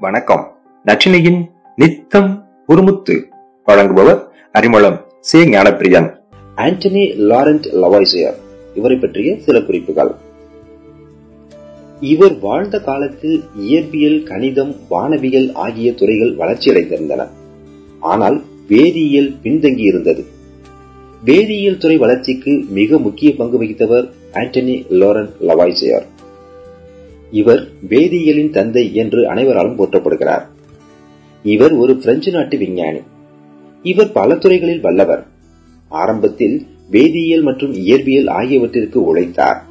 வணக்கம். நச்சினையின் நித்தம் உருமுத்து வழங்குபவர் அறிமுகம் சே. ஞானப்பிரியன். Antoine Laurent Lavoisier. இவரை பற்றிய சில குறிப்புகள். இவர் வாழ்ந்த காலத்தில் இயற்பியல் கணிதம் வானவியல் ஆகிய துறைகள் வளர்ச்சியடைந்திருந்தன ஆனால் வேதியியல் பின்தங்கியிருந்தது வேதியியல் துறை வளர்ச்சிக்கு மிக முக்கிய பங்கு வகித்தவர் ஆண்டனி லோரன் லவாய்சியர். இவர் வேதியியலின் தந்தை என்று அனைவராலும் போற்றப்படுகிறார். இவர் ஒரு பிரெஞ்சு நாட்டு விஞ்ஞானி. இவர் பல துறைகளில் வல்லவர். ஆரம்பத்தில் வேதியியல் மற்றும் இயற்பியல் ஆகியவற்றிற்கு உழைத்தார்.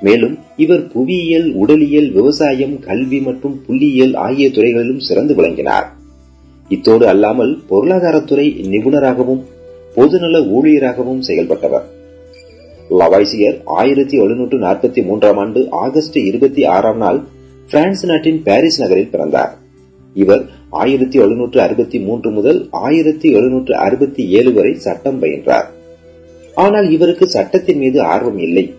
மேலும் இவர் புவியியல் உடலியல் விவசாயம் கல்வி மற்றும் புள்ளியியல் ஆகிய துறைகளிலும் சிறந்து விளங்கினார். இத்தோடு அல்லாமல் பொருளாதாரத்துறை நிபுணராகவும் பொதுநல ஊழியராகவும் செயல்பட்டவர். லவாய்சியர் ஆயிரத்தி எழுநூற்று நாற்பத்தி மூன்றாம் ஆண்டு ஆகஸ்ட் இருபத்தி ஆறாம் நாள் பிரான்ஸ் நாட்டின் பாரிஸ் நகரில் பிறந்தார். இவர் ஆயிரத்தி எழுநூற்று அறுபத்தி மூன்று முதல் ஆயிரத்தி எழுநூற்று அறுபத்தி ஏழு வரை சட்டம் பயின்றார். ஆனால் இவருக்கு சட்டத்தின் மீது ஆர்வம் இல்லை.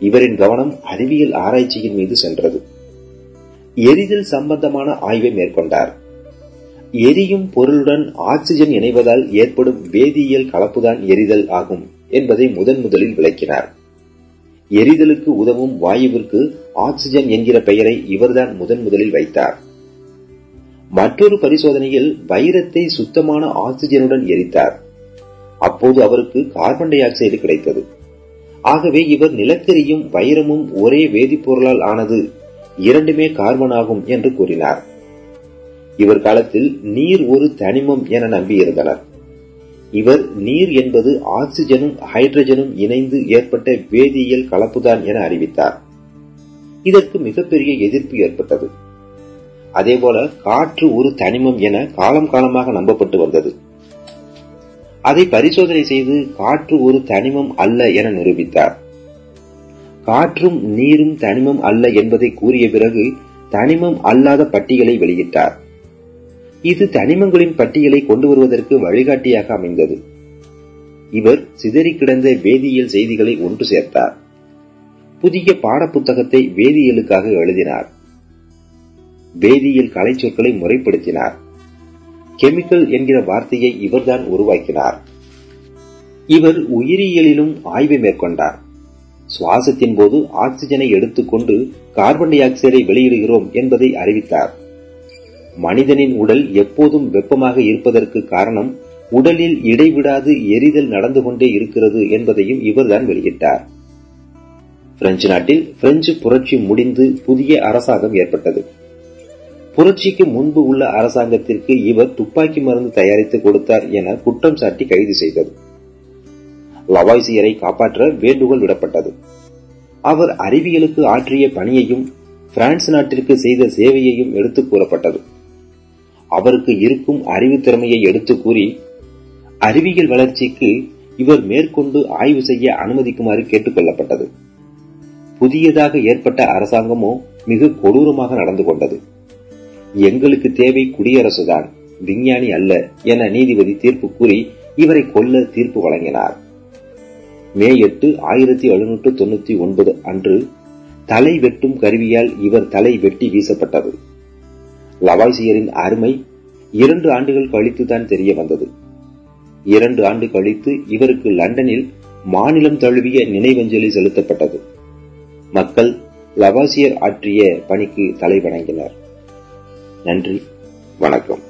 இவரின் கவனம் அறிவியல் ஆராய்ச்சியின் மீது சென்றது. எரிதல் சம்பந்தமான ஆய்வை மேற்கொண்டார். எரியும் பொருளுடன் ஆக்சிஜன் இணைவதால் ஏற்படும் வேதியியல் கலப்புதான் எரிதல் ஆகும். என்பதை முதன் முதலில் விளக்கினார். எரிதலுக்கு உதவும் வாயுவிற்கு ஆக்சிஜன் என்கிற பெயரை இவர்தான் முதன் முதலில் வைத்தார். மற்றொரு பரிசோதனையில் வைரத்தை சுத்தமான ஆக்சிஜனுடன் எரித்தார். அப்போது அவருக்கு கார்பன் டை ஆக்சைடு கிடைத்தது. ஆகவே இவர் நிலக்கரியும் வைரமும் ஒரே வேதிப்பொருளால் ஆனது இரண்டுமே கார்பன் ஆகும் என்று கூறினார். இவர் காலத்தில் நீர் ஒரு தனிமம் என நம்பியிருந்தனர். இவர் நீர் என்பது ஆக்சிஜனும் ஹைட்ரஜனும் இணைந்து ஏற்பட்ட வேதியியல் கலப்புதான் என அறிவித்தார். இதற்கு மிகப்பெரிய எதிர்ப்பு ஏற்பட்டது. அதேபோல காற்று ஒரு தனிமம் என காலம் காலமாக நம்பப்பட்டு வந்தது. அதை பரிசோதனை செய்து காற்று ஒரு தனிமம் அல்ல என நிரூபித்தார். காற்றும் நீரும் தனிமம் அல்ல என்பதை கூறிய பிறகு தனிமம் அல்லாத பட்டியலை வெளியிட்டார். இது தனிமங்களின் பட்டியலை கொண்டு வருவதற்கு வழிகாட்டியாக அமைந்தது. இவர் சிதறி கிடந்த வேதியியல் செய்திகளை ஒன்று சேர்த்தார். புதிய பாடப்புத்தகத்தை வேதியியலுக்காக எழுதினார். வேதியியல் கலை சொற்களை முறைப்படுத்தினார். கெமிக்கல் என்கிற வார்த்தையை இவர்தான் உருவாக்கினார். இவர் உயிரியலிலும் ஆய்வு மேற்கொண்டார். சுவாசத்தின் போது ஆக்சிஜனை எடுத்துக்கொண்டு கார்பன் டை ஆக்சைடை வெளியிடுகிறோம் என்பதை அறிவித்தார். மனிதனின் உடல் எப்போதும் வெப்பமாக இருப்பதற்கு காரணம் உடலில் இடைவிடாது எரிதல் நடந்து கொண்டே இருக்கிறது என்பதையும் இவர்தான் வெளியிட்டார். பிரெஞ்சு நாட்டில் பிரெஞ்சு புரட்சி முடிந்து புதிய அரசாங்கம் ஏற்பட்டது. புரட்சிக்கு முன்பு உள்ள அரசாங்கத்திற்கு இவர் துப்பாக்கி மருந்து தயாரித்து கொடுத்தார் என குற்றம் சாட்டி கைது செய்தது. லவாய்சியரை காப்பாற்ற வேண்டுகோள் விடப்பட்டது. அவர் அறிவியலுக்கு ஆற்றிய பணியையும் பிரான்ஸ் நாட்டிற்கு செய்த சேவையையும் எடுத்துக் கூறப்பட்டது. அவருக்கு இருக்கும் அறிவு திறமையை எடுத்து கூறி அறிவியல் வளர்ச்சிக்கு இவர் மேற்கொண்டு ஆய்வு செய்ய அனுமதிக்குமாறு கேட்டுக்கொள்ளப்பட்டது புதியதாக ஏற்பட்ட அரசாங்கமோ மிக கொடூரமாக நடந்து கொண்டது. எங்களுக்கு தேவை குடியரசுதான் விஞ்ஞானி அல்ல என நீதிபதி தீர்ப்பு கூறி இவரை கொல்ல தீர்ப்பு வழங்கினார். மே எட்டு ஆயிரத்தி எழுநூற்று தொண்ணூத்தி ஒன்பது அன்று தலை வெட்டும் கருவியால் இவர் தலை வெட்டி வீசப்பட்டது. லவாய்சியரின் அருமை இரண்டு ஆண்டுகள் கழித்துதான் தெரிய வந்தது. இரண்டு ஆண்டு கழித்து இவருக்கு லண்டனில் மாநிலம் தழுவிய நினைவஞ்சலி செலுத்தப்பட்டது. மக்கள் லவாசியர் ஆற்றிய பணிக்கு தலை வணங்கினர் நன்றி வணக்கம்.